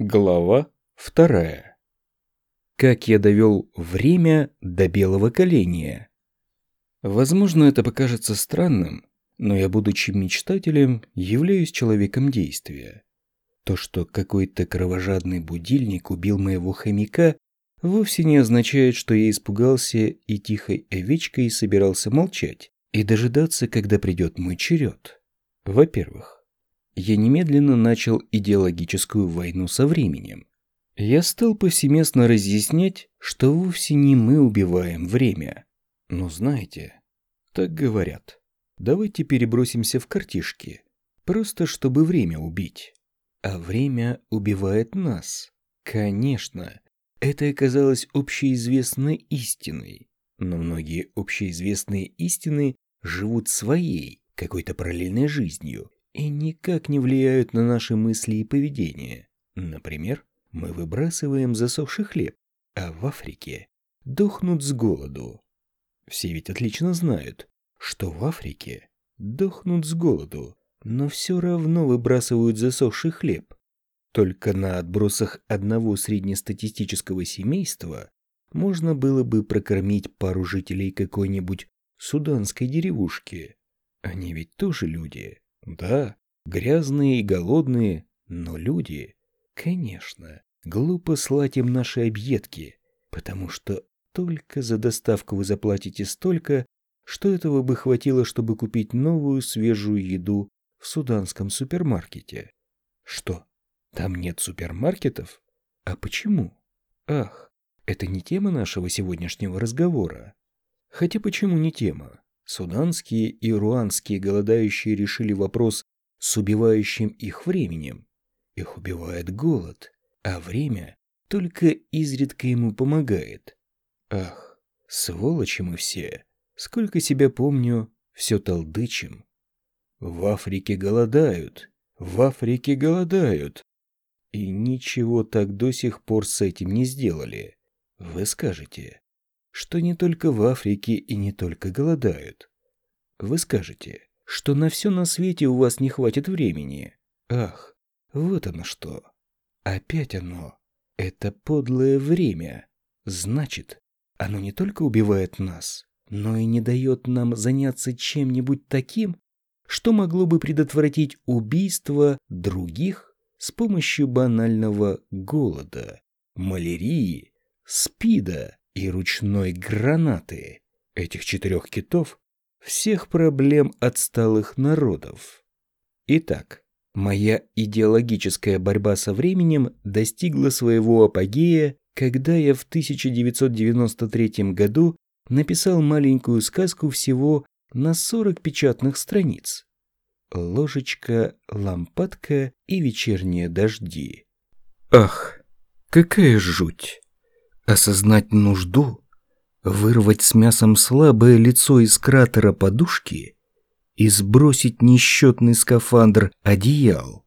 Глава вторая. Как я довел время до белого коленя. Возможно, это покажется странным, но я, будучи мечтателем, являюсь человеком действия. То, что какой-то кровожадный будильник убил моего хомяка, вовсе не означает, что я испугался и тихой овечкой собирался молчать и дожидаться, когда придет мой черед. Во-первых, я немедленно начал идеологическую войну со временем. Я стал повсеместно разъяснять, что вовсе не мы убиваем время. Но знаете, так говорят. Давайте перебросимся в картишки, просто чтобы время убить. А время убивает нас. Конечно, это оказалось общеизвестной истиной. Но многие общеизвестные истины живут своей, какой-то параллельной жизнью, и никак не влияют на наши мысли и поведение. Например, мы выбрасываем засохший хлеб, а в Африке дохнут с голоду. Все ведь отлично знают, что в Африке дохнут с голоду, но все равно выбрасывают засохший хлеб. Только на отбросах одного среднестатистического семейства можно было бы прокормить пару жителей какой-нибудь суданской деревушки. Они ведь тоже люди. Да, грязные и голодные, но люди. Конечно, глупо слать им наши объедки, потому что только за доставку вы заплатите столько, что этого бы хватило, чтобы купить новую свежую еду в суданском супермаркете. Что, там нет супермаркетов? А почему? Ах, это не тема нашего сегодняшнего разговора. Хотя почему не тема? Суданские и руанские голодающие решили вопрос с убивающим их временем. Их убивает голод, а время только изредка ему помогает. Ах, сволочи мы все. Сколько себя помню, все толдычим. В Африке голодают, в Африке голодают. И ничего так до сих пор с этим не сделали. Вы скажете, что не только в Африке и не только голодают. Вы скажете, что на все на свете у вас не хватит времени. Ах, вот оно что. Опять оно. Это подлое время. Значит, оно не только убивает нас, но и не дает нам заняться чем-нибудь таким, что могло бы предотвратить убийство других с помощью банального голода, малярии, спида и ручной гранаты. Этих четырех китов всех проблем отсталых народов. Итак, моя идеологическая борьба со временем достигла своего апогея, когда я в 1993 году написал маленькую сказку всего на 40 печатных страниц. Ложечка, лампадка и вечерние дожди. Ах, какая жуть! Осознать нужду, вырвать с мясом слабое лицо из кратера подушки и сбросить несчетный скафандр одеял,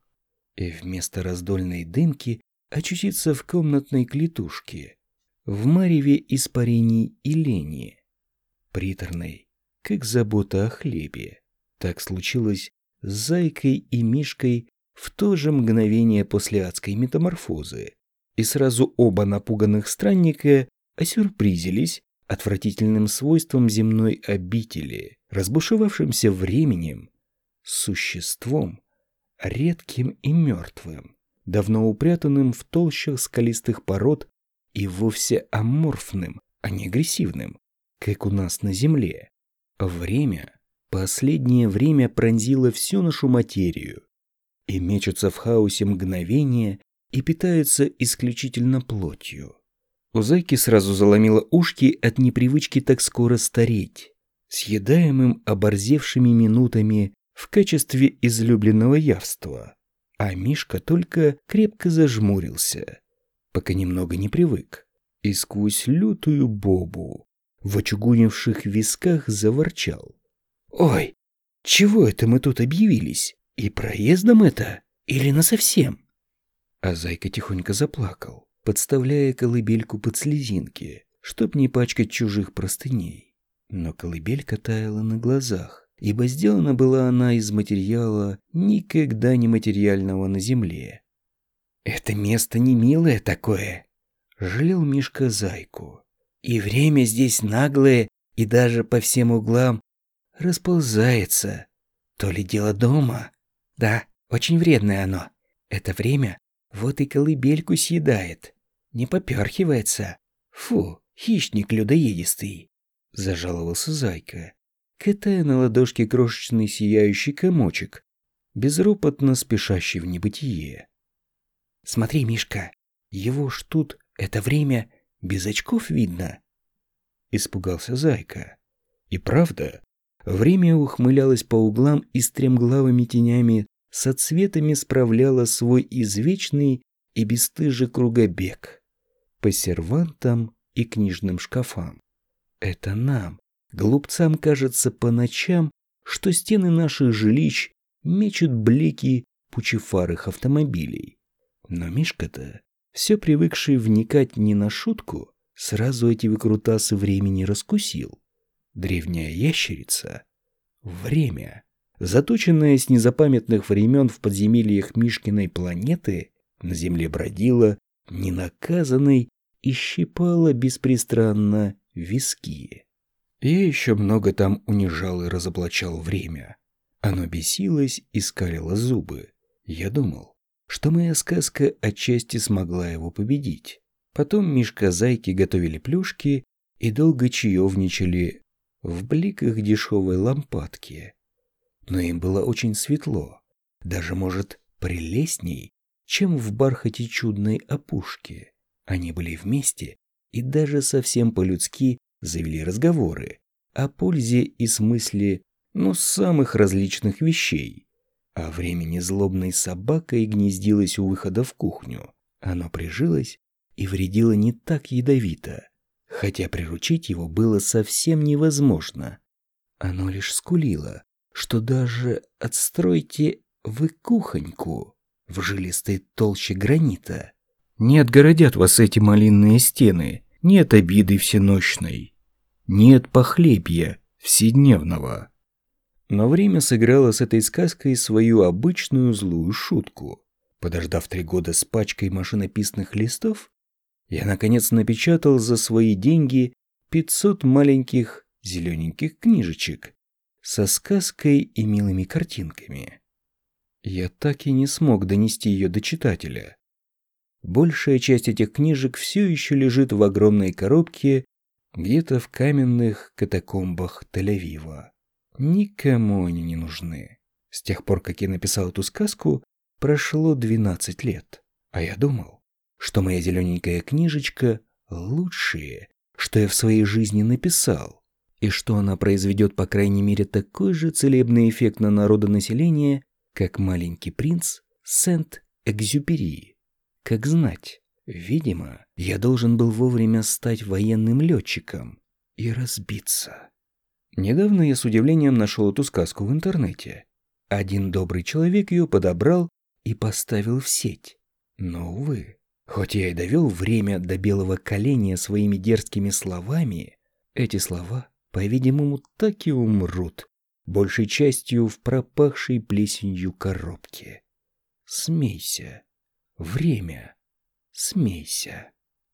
и вместо раздольной дымки очутиться в комнатной клетушке, в мареве испарений и лени, приторной, как забота о хлебе. Так случилось с Зайкой и Мишкой в то же мгновение после адской метаморфозы и сразу оба напуганных странника осюрпризились отвратительным свойством земной обители, разбушевавшимся временем, существом, редким и мертвым, давно упрятанным в толщах скалистых пород и вовсе аморфным, а не агрессивным, как у нас на Земле. Время, последнее время пронзило всю нашу материю, и мечутся в хаосе мгновения и питаются исключительно плотью. У зайки сразу заломило ушки от непривычки так скоро стареть, съедаемым оборзевшими минутами в качестве излюбленного явства. А Мишка только крепко зажмурился, пока немного не привык, и сквозь лютую бобу в очугунивших висках заворчал. «Ой, чего это мы тут объявились? И проездом это? Или насовсем?» А зайка тихонько заплакал, подставляя колыбельку под слезинки, чтоб не пачкать чужих простыней. Но колыбелька таяла на глазах, ибо сделана была она из материала никогда не материального на земле. Это место не милое такое. Жалел Мишка зайку. И время здесь наглое и даже по всем углам расползается. То ли дело дома. Да, очень вредное оно. Это время вот и колыбельку съедает. Не поперхивается. Фу, хищник людоедистый. Зажаловался зайка, катая на ладошке крошечный сияющий комочек, безропотно спешащий в небытие. Смотри, Мишка, его ж тут это время без очков видно. Испугался зайка. И правда, время ухмылялось по углам и стремглавыми тенями со цветами справляло свой извечный и бесстыжий кругобег по сервантам и книжным шкафам. Это нам, глупцам, кажется по ночам, что стены наших жилищ мечут блики пучефарых автомобилей. Но Мишка-то, все привыкший вникать не на шутку, сразу эти выкрутасы времени раскусил. Древняя ящерица — время, заточенная с незапамятных времен в подземельях Мишкиной планеты, на земле бродила, ненаказанной и щипала беспристрастно виски. Я еще много там унижал и разоблачал время. Оно бесилось и скалило зубы. Я думал, что моя сказка отчасти смогла его победить. Потом Мишка-зайки готовили плюшки и долго чаевничали в бликах дешевой лампадки. Но им было очень светло, даже, может, прелестней, чем в бархате чудной опушки. Они были вместе и даже совсем по-людски завели разговоры о пользе и смысле, ну, самых различных вещей. А времени злобной собакой гнездилось у выхода в кухню. Оно прижилось и вредило не так ядовито, хотя приручить его было совсем невозможно. Оно лишь скулило, что даже отстройте вы кухоньку в жилистой толще гранита, не отгородят вас эти малинные стены, нет обиды всенощной, нет похлебья вседневного. Но время сыграло с этой сказкой свою обычную злую шутку. Подождав три года с пачкой машинописных листов, я, наконец, напечатал за свои деньги 500 маленьких зелененьких книжечек со сказкой и милыми картинками. Я так и не смог донести ее до читателя. Большая часть этих книжек все еще лежит в огромной коробке где-то в каменных катакомбах Тель-Авива. Никому они не нужны. С тех пор, как я написал эту сказку, прошло 12 лет. А я думал, что моя зелененькая книжечка лучшее, что я в своей жизни написал, и что она произведет, по крайней мере, такой же целебный эффект на народонаселение, как маленький принц Сент-Экзюпери. Как знать, видимо, я должен был вовремя стать военным летчиком и разбиться. Недавно я с удивлением нашел эту сказку в интернете. Один добрый человек ее подобрал и поставил в сеть. Но, увы, хоть я и довел время до белого коленя своими дерзкими словами, эти слова, по-видимому, так и умрут, большей частью в пропахшей плесенью коробке. Смейся. Время. Смейся.